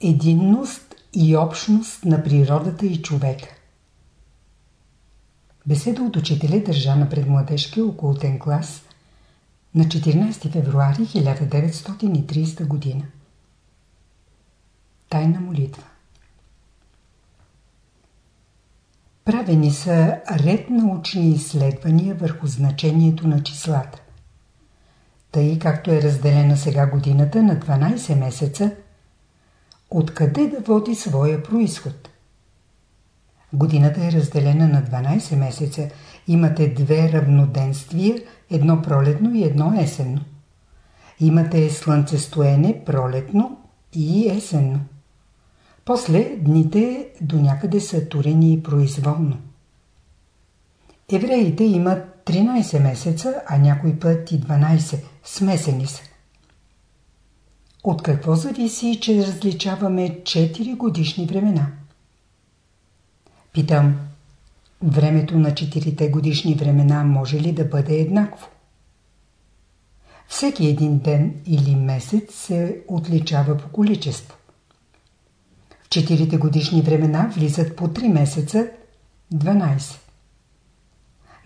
Единност и общност на природата и човека Беседа от учителя държа на предмладежкия окултен клас на 14 февруари 1930 г. Тайна молитва Правени са ред научни изследвания върху значението на числата. Тъй както е разделена сега годината на 12 месеца, откъде да води своя происход? Годината е разделена на 12 месеца. Имате две равноденствия, едно пролетно и едно есенно. Имате слънцестоене пролетно и есенно. После дните до някъде са турени произволно. Евреите имат 13 месеца, а някой път и 12. Смесени са. От какво зависи, че различаваме 4 годишни времена? Питам, времето на 4 годишни времена може ли да бъде еднакво? Всеки един ден или месец се отличава по количество. В 4 годишни времена влизат по 3 месеца 12.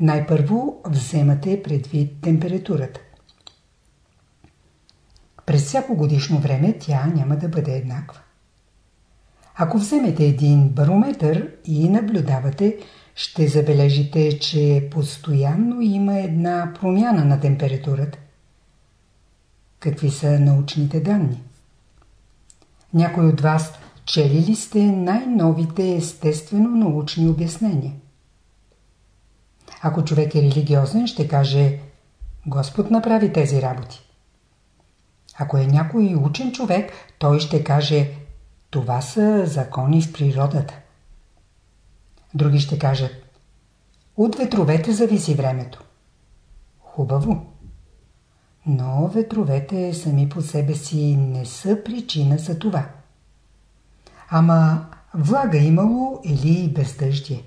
Най-първо вземате предвид температурата. През всяко годишно време тя няма да бъде еднаква. Ако вземете един барометър и наблюдавате, ще забележите, че постоянно има една промяна на температурата. Какви са научните данни? Някой от вас чели ли сте най-новите естествено научни обяснения? Ако човек е религиозен, ще каже Господ направи тези работи. Ако е някой учен човек, той ще каже това са закони в природата. Други ще кажат от ветровете зависи времето. Хубаво. Но ветровете сами по себе си не са причина за това. Ама влага имало или бездъждие.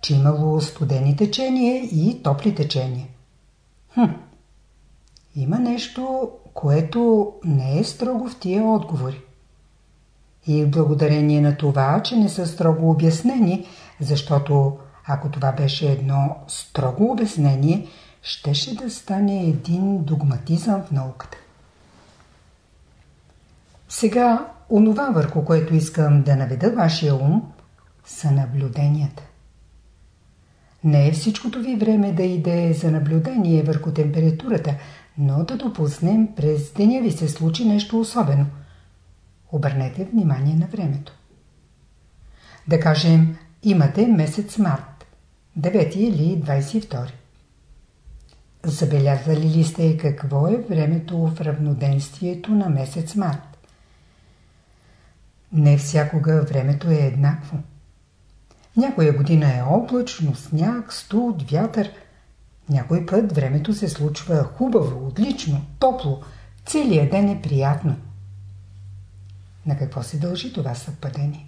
Че имало студени течения и топли течения. Хм. Има нещо, което не е строго в тия отговори. И благодарение на това, че не са строго обяснени, защото ако това беше едно строго обяснение, щеше да стане един догматизъм в науката. Сега, онова върху което искам да наведа вашия ум, са наблюденията. Не е всичкото ви време да иде за наблюдение върху температурата, но да допуснем през деня ви се случи нещо особено. Обърнете внимание на времето. Да кажем, имате месец март, 9 или 22. Забелязали ли сте какво е времето в равноденствието на месец март? Не всякога времето е еднакво. Някоя година е облачно, сняг, студ, вятър. Някой път времето се случва хубаво, отлично, топло, целият ден е приятно. На какво се дължи това съвпадение?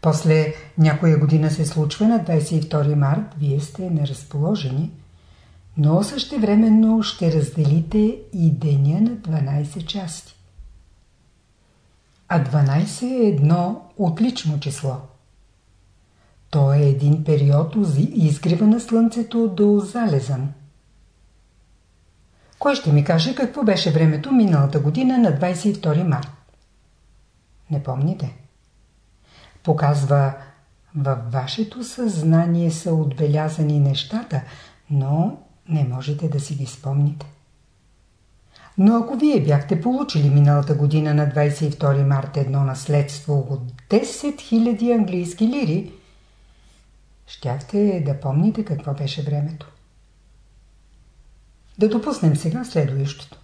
После някоя година се случва на 22 март, вие сте неразположени, но същевременно ще разделите и деня на 12 части. А 12 е едно отлично число. То е един период от изгрева на Слънцето до залеза. Кой ще ми каже какво беше времето миналата година на 22 март? Не помните? Показва, във вашето съзнание са отбелязани нещата, но не можете да си ги спомните. Но ако вие бяхте получили миналата година на 22 марта едно наследство от 10 000 английски лири, щяхте да помните какво беше времето. Да допуснем сега следващото.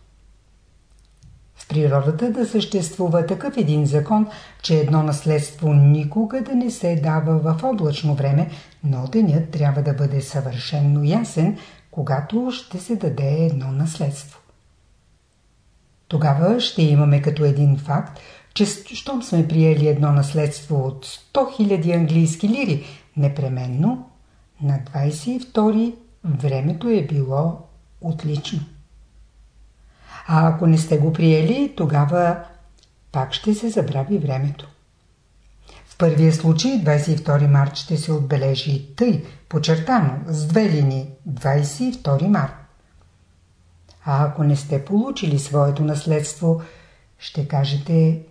В природата да съществува такъв един закон, че едно наследство никога да не се дава в облачно време, но денят трябва да бъде съвършенно ясен, когато ще се даде едно наследство. Тогава ще имаме като един факт, че щом сме приели едно наследство от 100 000 английски лири, непременно на 22 времето е било отлично. А ако не сте го приели, тогава пак ще се забрави времето. В първия случай 22 март ще се отбележи тъй, почертано, с две линии, 22 март. А ако не сте получили своето наследство, ще кажете,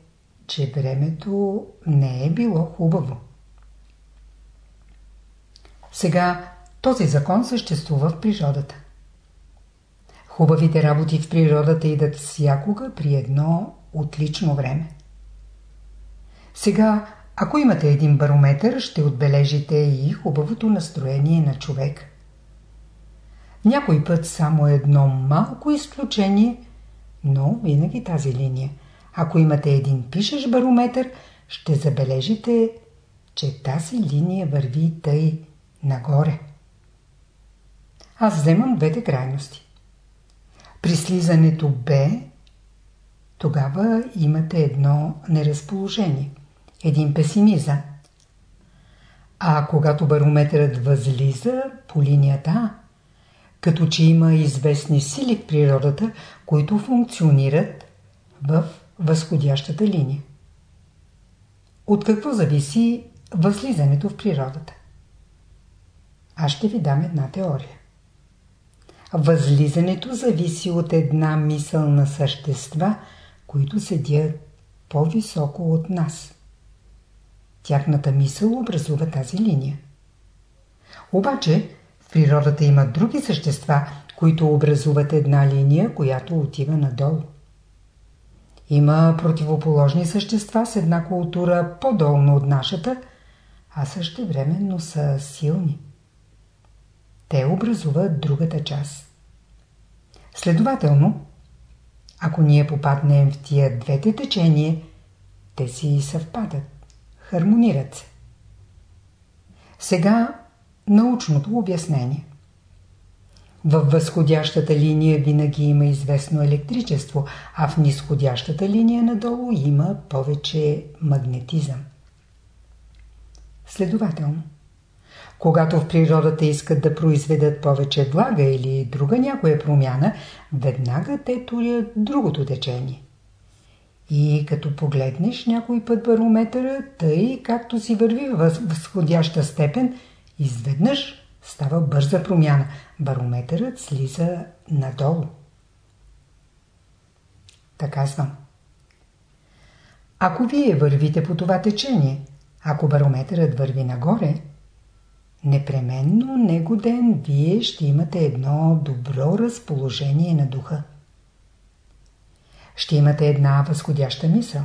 че времето не е било хубаво. Сега този закон съществува в природата. Хубавите работи в природата идат всякога при едно отлично време. Сега, ако имате един барометър, ще отбележите и хубавото настроение на човек. Някой път само едно малко изключение, но винаги тази линия. Ако имате един пишеш барометър, ще забележите, че тази линия върви тъй нагоре. Аз вземам двете крайности. При слизането Б тогава имате едно неразположение, един песимизъм. А когато барометърът възлиза по линията А, като че има известни сили в природата, които функционират в възходящата линия. От какво зависи възлизането в природата? Аз ще ви дам една теория. Възлизането зависи от една мисъл на същества, които седят по-високо от нас. Тяхната мисъл образува тази линия. Обаче в природата има други същества, които образуват една линия, която отива надолу. Има противоположни същества с една култура по-долна от нашата, а също времено са силни. Те образуват другата част. Следователно, ако ние попаднем в тия двете течения, те си съвпадат, хармонират се. Сега научното обяснение. Във възходящата линия винаги има известно електричество, а в нисходящата линия надолу има повече магнетизъм. Следователно, когато в природата искат да произведат повече влага или друга някоя промяна, веднага те турят другото течение. И като погледнеш някой път барометъра, тъй както си върви в възходяща степен, изведнъж става бърза промяна. Барометърът слиза надолу. Така казвам. Ако вие вървите по това течение, ако барометърът върви нагоре, непременно него ден вие ще имате едно добро разположение на духа. Ще имате една възходяща мисъл.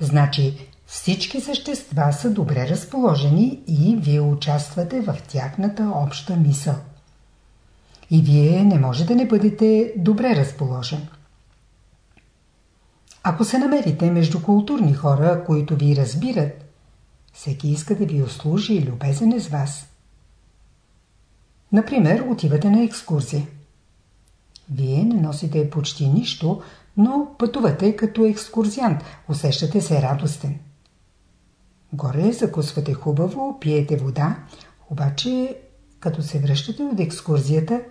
Значи всички същества са добре разположени и вие участвате в тяхната обща мисъл. И вие не може да не бъдете добре разположен. Ако се намерите между културни хора, които ви разбират, всеки иска да ви услужи и любезен е с вас. Например, отивате на екскурзия. Вие не носите почти нищо, но пътувате като екскурзиант, усещате се радостен. Горе закусвате хубаво, пиете вода, обаче като се връщате от екскурзията,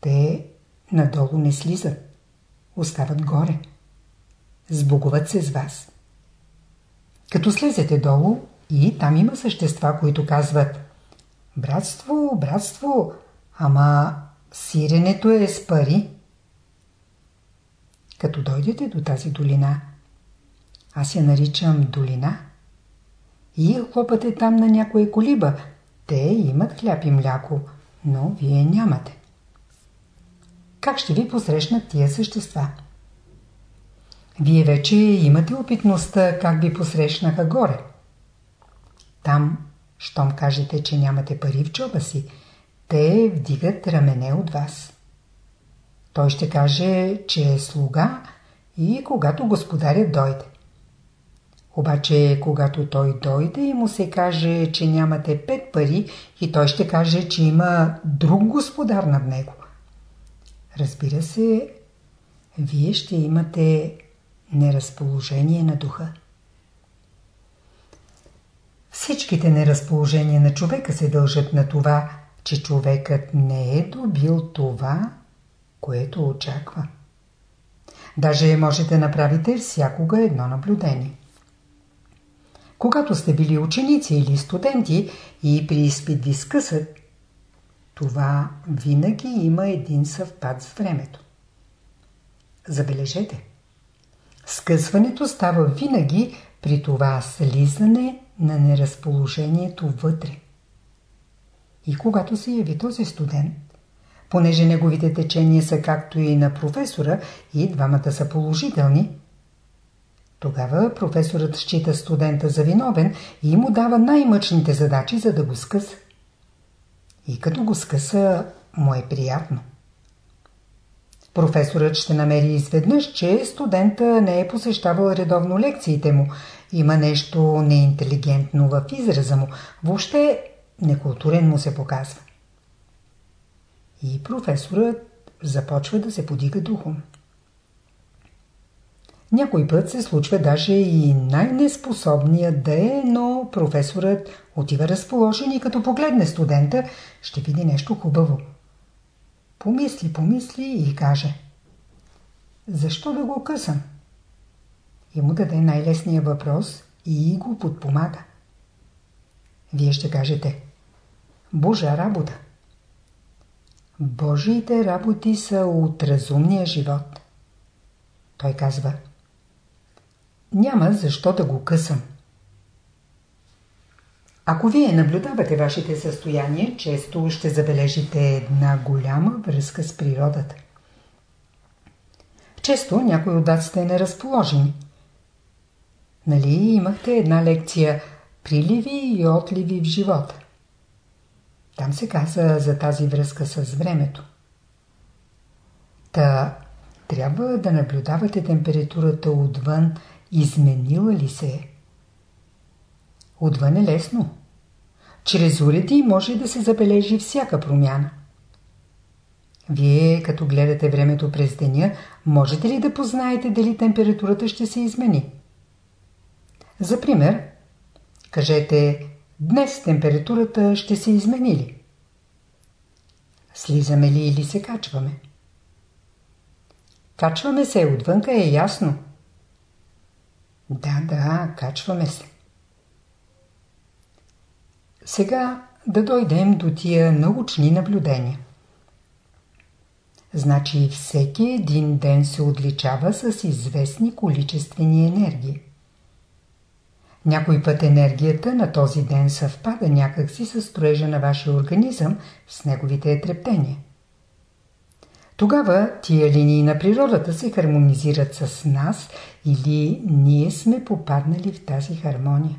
те надолу не слизат, остават горе. Сбогуват се с вас. Като слезете долу, и там има същества, които казват Братство, братство, ама сиренето е с пари. Като дойдете до тази долина, аз я наричам долина, и хлопате там на някоя колиба, те имат хляб и мляко, но вие нямате. Как ще ви посрещнат тия същества? Вие вече имате опитността как ви посрещнаха горе. Там, щом кажете, че нямате пари в джоба си, те вдигат рамене от вас. Той ще каже, че е слуга и когато господарят дойде. Обаче, когато той дойде и му се каже, че нямате пет пари и той ще каже, че има друг господар над него. Разбира се, вие ще имате неразположение на духа. Всичките неразположения на човека се дължат на това, че човекът не е добил това, което очаква. Даже можете да направите всякога едно наблюдение. Когато сте били ученици или студенти и при изпит ви скъсат, това винаги има един съвпад с времето. Забележете. Скъсването става винаги при това слизане на неразположението вътре. И когато се яви този студент, понеже неговите течения са както и на професора и двамата са положителни, тогава професорът счита студента за виновен и му дава най-мъчните задачи, за да го скъса. И като го скъса, му е приятно. Професорът ще намери изведнъж, че студента не е посещавал редовно лекциите му. Има нещо неинтелигентно в израза му. Въобще некултурен му се показва. И професорът започва да се подига духом. Някой път се случва даже и най-неспособният да е, но професорът отива разположен и като погледне студента, ще види нещо хубаво. Помисли, помисли и каже Защо да го късам? И му даде най-лесния въпрос и го подпомага. Вие ще кажете Божа работа. Божиите работи са от разумния живот. Той казва Няма защо да го късам. Ако вие наблюдавате вашите състояния, често ще забележите една голяма връзка с природата. Често някой от вас сте неразположени. Нали имахте една лекция приливи и отливи в живота? Там се каза за тази връзка с времето. Та трябва да наблюдавате температурата отвън, изменила ли се е. Отвън е лесно. Чрез уреди може да се забележи всяка промяна. Вие, като гледате времето през деня, можете ли да познаете дали температурата ще се измени? За пример, кажете, днес температурата ще се измени ли? Слизаме ли или се качваме? Качваме се, отвънка е ясно. Да, да, качваме се. Сега да дойдем до тия научни наблюдения. Значи всеки един ден се отличава с известни количествени енергии. Някой път енергията на този ден съвпада някакси с строежа на вашия организъм с неговите трептения. Тогава тия линии на природата се хармонизират с нас или ние сме попаднали в тази хармония.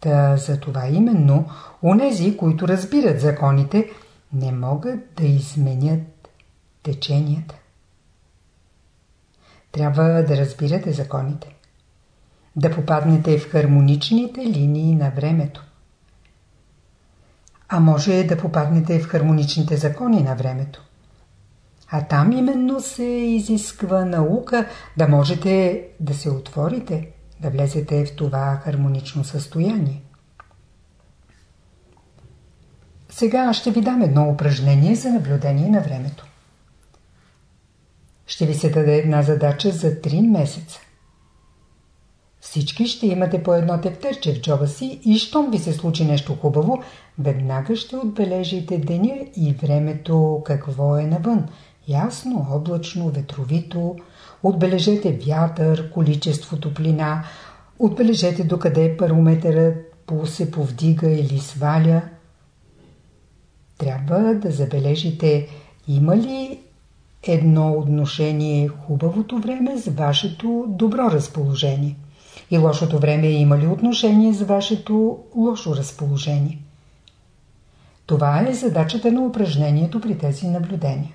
Та за това именно, онези, които разбират законите, не могат да изменят теченията. Трябва да разбирате законите. Да попаднете в хармоничните линии на времето. А може да попаднете в хармоничните закони на времето. А там именно се изисква наука да можете да се отворите – да влезете в това хармонично състояние. Сега ще ви дам едно упражнение за наблюдение на времето. Ще ви се даде една задача за 3 месеца. Всички ще имате по едно тефтерче в джоба си и щом ви се случи нещо хубаво, веднага ще отбележите деня и времето какво е навън. Ясно, облачно, ветровито, Отбележете вятър, количество топлина. Отбележете докъде парометърът се повдига или сваля. Трябва да забележите има ли едно отношение хубавото време с вашето добро разположение и лошото време има ли отношение с вашето лошо разположение. Това е задачата на упражнението при тези наблюдения.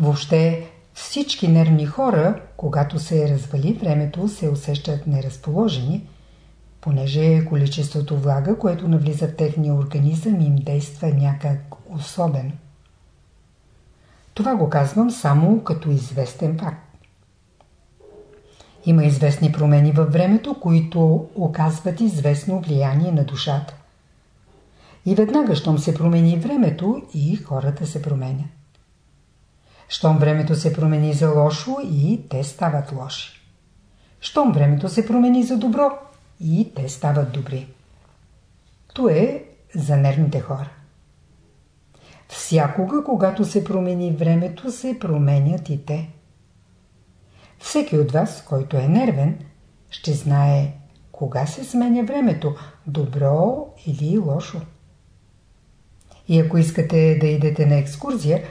Въобще всички нервни хора, когато се развали времето, се усещат неразположени, понеже количеството влага, което навлиза в техния организъм, им действа някак особено. Това го казвам само като известен факт. Има известни промени във времето, които оказват известно влияние на душата. И веднага, щом се промени времето, и хората се променят. Щом времето се промени за лошо и те стават лоши. Щом времето се промени за добро и те стават добри. То е за нервните хора. Всякога, когато се промени времето, се променят и те. Всеки от вас, който е нервен, ще знае кога се сменя времето, добро или лошо. И ако искате да идете на екскурзия,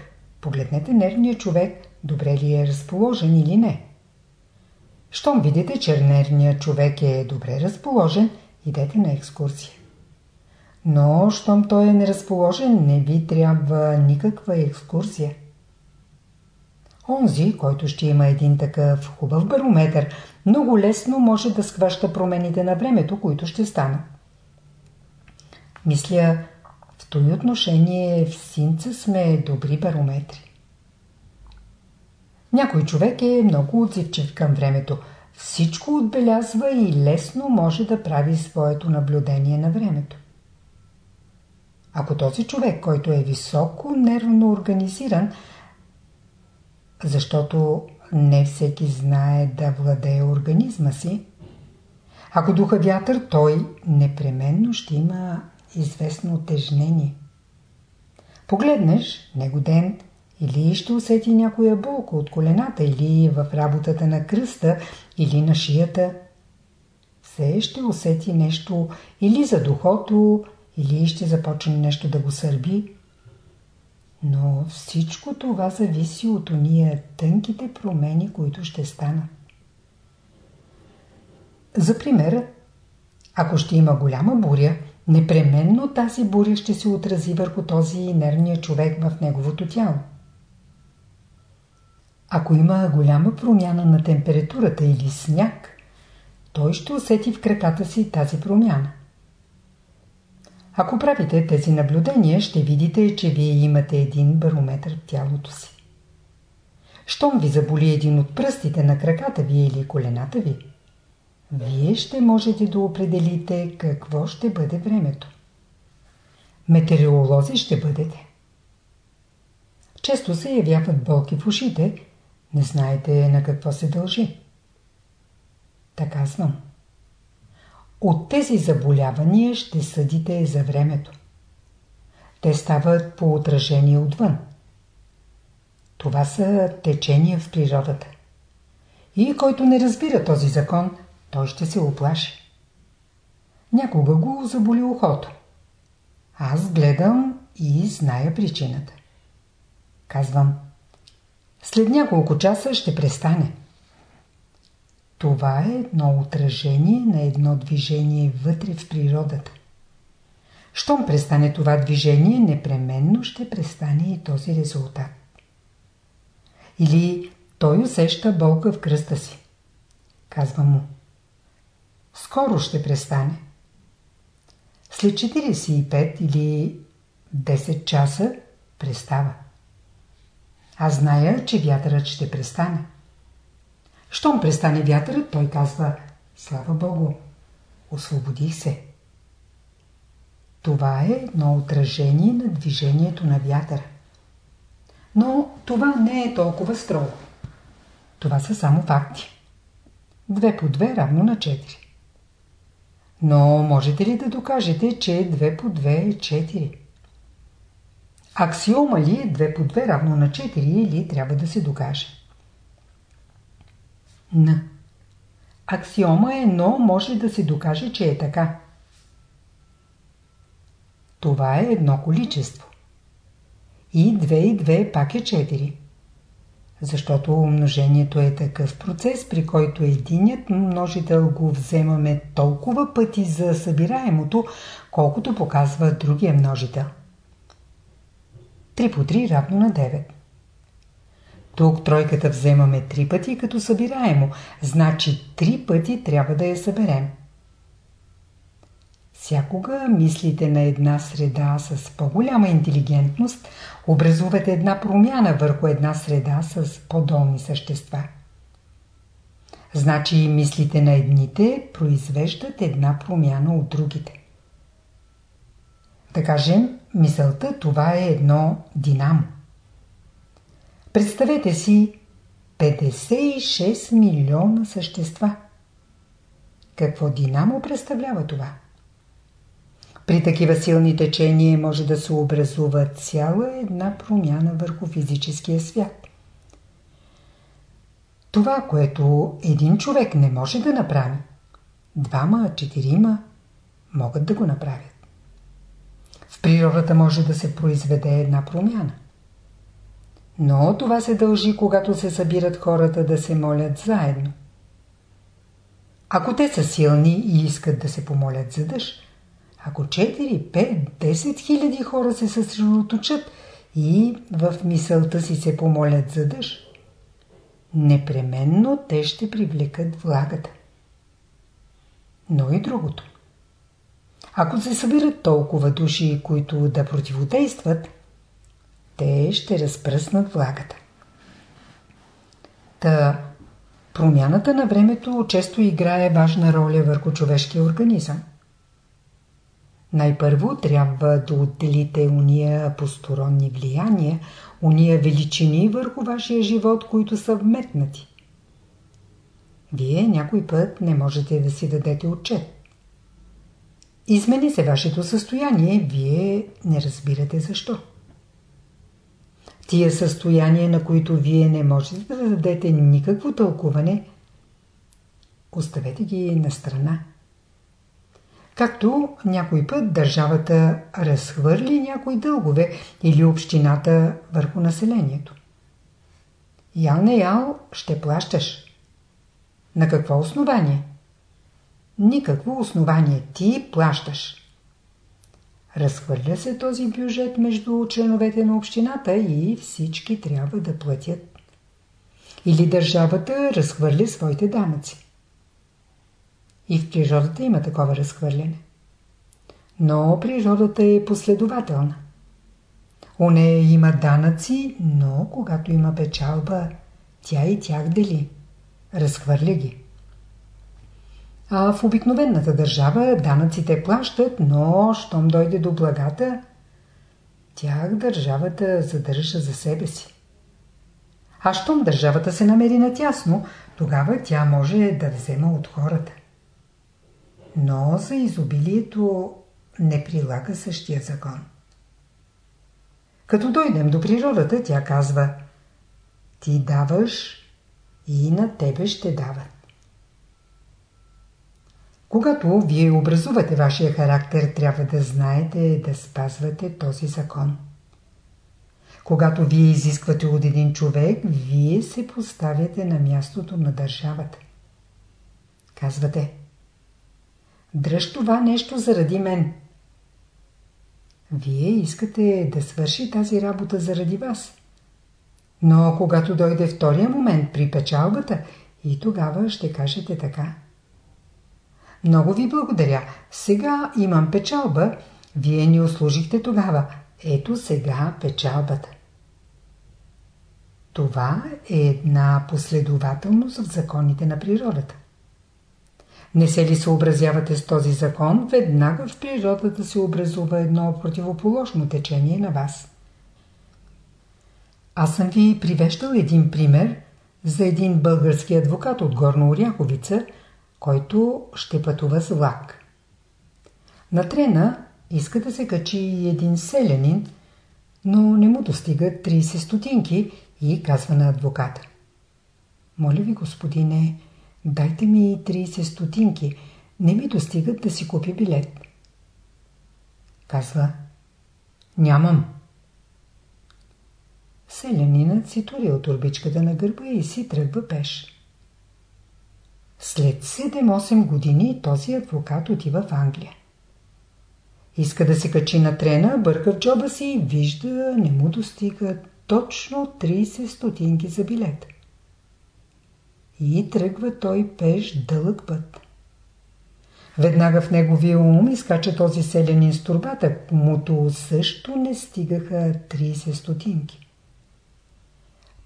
погледнете нервния човек, добре ли е разположен или не. Щом видите, че нервният човек е добре разположен, идете на екскурзия. Но, щом той е неразположен, не ви трябва никаква екскурзия. Онзи, който ще има един такъв хубав барометър, много лесно може да схваща промените на времето, които ще станат. Мисля, в този отношение в синца сме добри барометри. Някой човек е много отзивчив към времето. Всичко отбелязва и лесно може да прави своето наблюдение на времето. Ако този човек, който е високо нервно организиран, защото не всеки знае да владее организма си, ако духа вятър, той непременно ще има известно отежнение. Погледнеш него ден или ще усети някоя болка от колената или в работата на кръста или на шията. Все ще усети нещо или за духото, или ще започне нещо да го сърби. Но всичко това зависи от уния тънките промени, които ще станат. За пример, ако ще има голяма буря, непременно тази буря ще се отрази върху този нервния човек в неговото тяло. Ако има голяма промяна на температурата или сняг, той ще усети в краката си тази промяна. Ако правите тези наблюдения, ще видите, че вие имате един барометр в тялото си. Щом ви заболи един от пръстите на краката ви или колената ви, вие ще можете да определите какво ще бъде времето. Метеоролози ще бъдете. Често се явяват болки в ушите, не знаете на какво се дължи. Така знам. От тези заболявания ще съдите за времето. Те стават по отражение отвън. Това са течения в природата. И който не разбира този закон, той ще се оплаши. Някога го заболи ухото. Аз гледам и зная причината. Казвам, след няколко часа ще престане. Това е едно отражение на едно движение вътре в природата. Щом престане това движение, непременно ще престане и този резултат. Или той усеща болка в кръста си. Казва му. Скоро ще престане. След 45 или 10 часа престава. Аз зная, че вятърът ще престане. Щом престане вятърът, той казва Слава Богу, освободих се. Това е едно отражение на движението на вятъра. Но това не е толкова строго. Това са само факти. Две по две равно на 4. Но можете ли да докажете, че 2 по 2 е 4? Аксиома ли е 2 по 2 равно на 4 или трябва да се докаже? Н. Аксиома е, но може да се докаже, че е така. Това е едно количество. И 2 и 2 пак е 4. Защото умножението е такъв процес, при който единият множител го вземаме толкова пъти за събираемото, колкото показва другия множител. 3 по 3 равно на 9. Тук тройката вземаме три пъти като събираемо, значи три пъти трябва да я съберем. Всякога мислите на една среда с по-голяма интелигентност образуват една промяна върху една среда с по-долни същества. Значи мислите на едните произвеждат една промяна от другите. Да кажем, мисълта това е едно динамо. Представете си 56 милиона същества. Какво динамо представлява това? При такива силни течения може да се образува цяла една промяна върху физическия свят. Това, което един човек не може да направи, двама, четирима могат да го направят. В природата може да се произведе една промяна. Но това се дължи, когато се събират хората да се молят заедно. Ако те са силни и искат да се помолят за дъжд, ако 4, 5, 10 хиляди хора се съсредоточат и в мисълта си се помолят за дъжд, непременно те ще привлекат влагата. Но и другото. Ако се събират толкова души, които да противодействат, те ще разпръснат влагата. Та, промяната на времето често играе важна роля върху човешкия организъм. Най-първо трябва да отделите уния посторонни влияния, уния величини върху вашия живот, които са вметнати. Вие някой път не можете да си дадете отчет. Измени се вашето състояние, вие не разбирате защо. Тия състояния, на които вие не можете да дадете никакво тълкуване, оставете ги на страна. Както някой път държавата разхвърли някои дългове или общината върху населението. Ял не ял, ще плащаш. На какво основание? Никакво основание. Ти плащаш. Разхвърля се този бюджет между членовете на общината и всички трябва да платят. Или държавата разхвърля своите данъци. И в природата има такова разхвърляне. Но природата е последователна. У нея има данъци, но когато има печалба, тя и тях дели. Разхвърля ги. А в обикновената държава данъците плащат, но щом дойде до благата, тях държавата задържа за себе си. А щом държавата се намери натясно, тогава тя може да взема от хората. Но за изобилието не прилага същия закон. Като дойдем до природата, тя казва Ти даваш и на тебе ще дават. Когато вие образувате вашия характер, трябва да знаете да спазвате този закон. Когато вие изисквате от един човек, вие се поставяте на мястото на държавата. Казвате Дръж това нещо заради мен. Вие искате да свърши тази работа заради вас. Но когато дойде втория момент при печалбата, и тогава ще кажете така. Много ви благодаря. Сега имам печалба. Вие ни услужихте тогава. Ето сега печалбата. Това е една последователност в законите на природата. Не се ли съобразявате с този закон, веднага в природата се образува едно противоположно течение на вас. Аз съм ви привещал един пример за един български адвокат от Горна Оряховица – който ще пътува с влак. На трена иска да се качи един селянин, но не му достига 30 стотинки и казва на адвоката. Моля ви, господине, дайте ми 30 стотинки, не ми достигат да си купи билет. Казва, нямам. Селянинът си тури от турбичката на гърба и си тръгва пеш. След 7-8 години този адвокат отива в Англия. Иска да се качи на трена, бърка в джоба си и вижда, не му достига точно 30 стотинки за билет. И тръгва той пеш дълъг път. Веднага в неговия ум изкача този селянин с турбата, комуто също не стигаха 30 стотинки.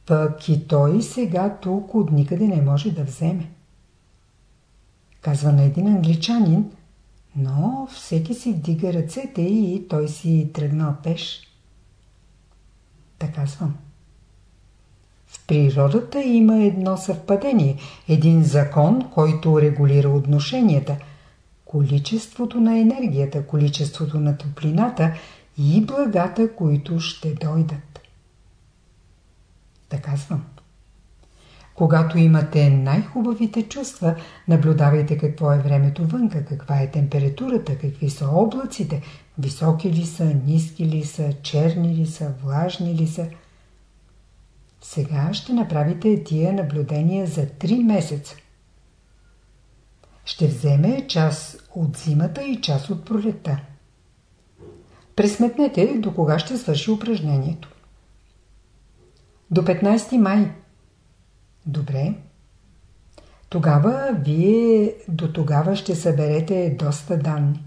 Пък и той сега тук от никъде не може да вземе казва на един англичанин, но всеки си вдига ръцете и той си тръгнал пеш. Така казвам. Природата има едно съвпадение, един закон, който регулира отношенията, количеството на енергията, количеството на топлината и благата, които ще дойдат. Да казвам. Когато имате най-хубавите чувства, наблюдавайте какво е времето вънка, каква е температурата, какви са облаците, високи ли са, ниски ли са, черни ли са, влажни ли са. Сега ще направите тия наблюдения за 3 месеца. Ще вземе час от зимата и час от пролетта. Пресметнете до кога ще свърши упражнението. До 15 май Добре. Тогава вие до тогава ще съберете доста данни.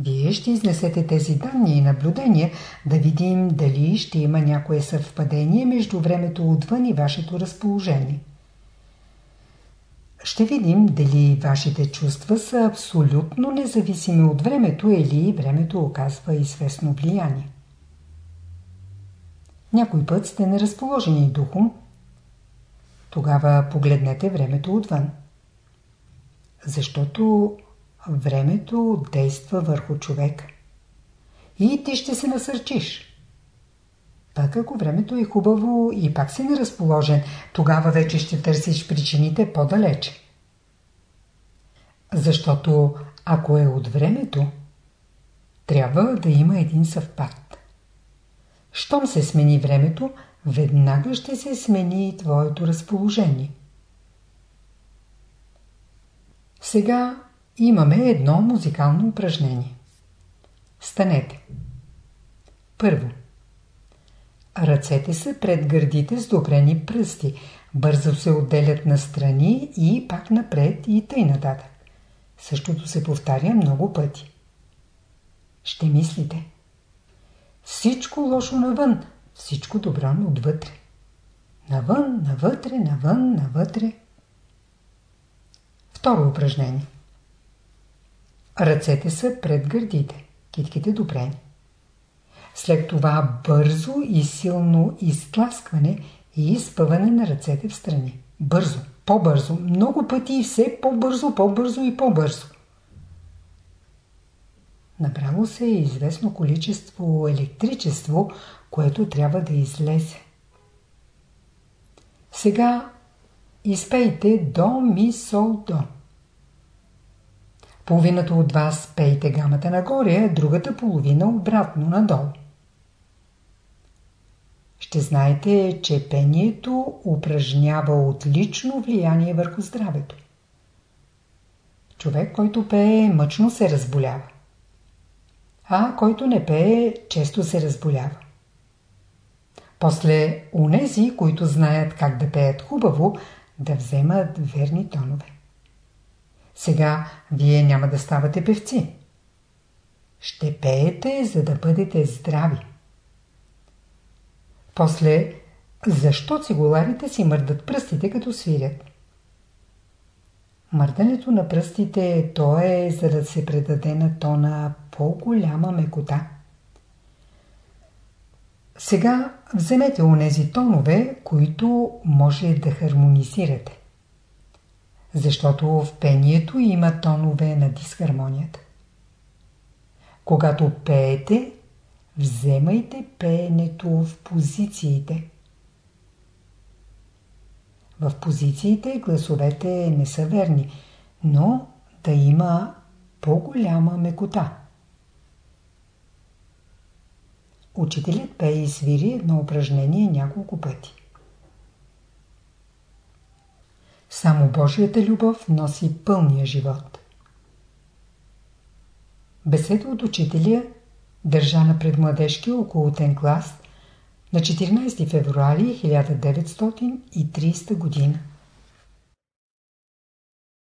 Вие ще изнесете тези данни и наблюдения, да видим дали ще има някое съвпадение между времето отвън и вашето разположение. Ще видим дали вашите чувства са абсолютно независими от времето или времето оказва известно влияние. Някой път сте неразположени духом, тогава погледнете времето отвън. Защото времето действа върху човек. И ти ще се насърчиш. Пак ако времето е хубаво и пак си неразположен, тогава вече ще търсиш причините по-далече. Защото ако е от времето, трябва да има един съвпад. Щом се смени времето, веднага ще се смени и твоето разположение. Сега имаме едно музикално упражнение. Станете. Първо. Ръцете са пред гърдите с добрени пръсти. Бързо се отделят на страни и пак напред и тъй нататък. Същото се повтаря много пъти. Ще мислите. Всичко лошо навън, всичко добро отвътре. Навън, навътре, навън, навътре. Второ упражнение. Ръцете са пред гърдите, китките допрени. След това бързо и силно изтласкване и изпъване на ръцете в страни. Бързо, по-бързо, много пъти и все по-бързо, по-бързо и по-бързо. Набрало се известно количество електричество, което трябва да излезе. Сега изпейте до, ми, сол, до. Половината от вас пейте гамата нагоре, другата половина обратно надолу. Ще знаете, че пението упражнява отлично влияние върху здравето. Човек, който пее, мъчно се разболява. А който не пее, често се разболява. После унези, които знаят как да пеят хубаво, да вземат верни тонове. Сега вие няма да ставате певци. Ще пеете, за да бъдете здрави. После, защо цигуларите си мърдат пръстите, като свирят? Мърдането на пръстите, то е за да се предаде на тона по-голяма мекота. Сега вземете онези тонове, които може да хармонизирате. Защото в пението има тонове на дисхармонията. Когато пеете, вземайте пеенето в позициите. В позициите гласовете не са верни, но да има по-голяма мекота. Учителят пее и свири едно упражнение няколко пъти. Само Божията любов носи пълния живот. Беседа от учителя, държана пред младежки околотен клас на 14 февруари 1930 година.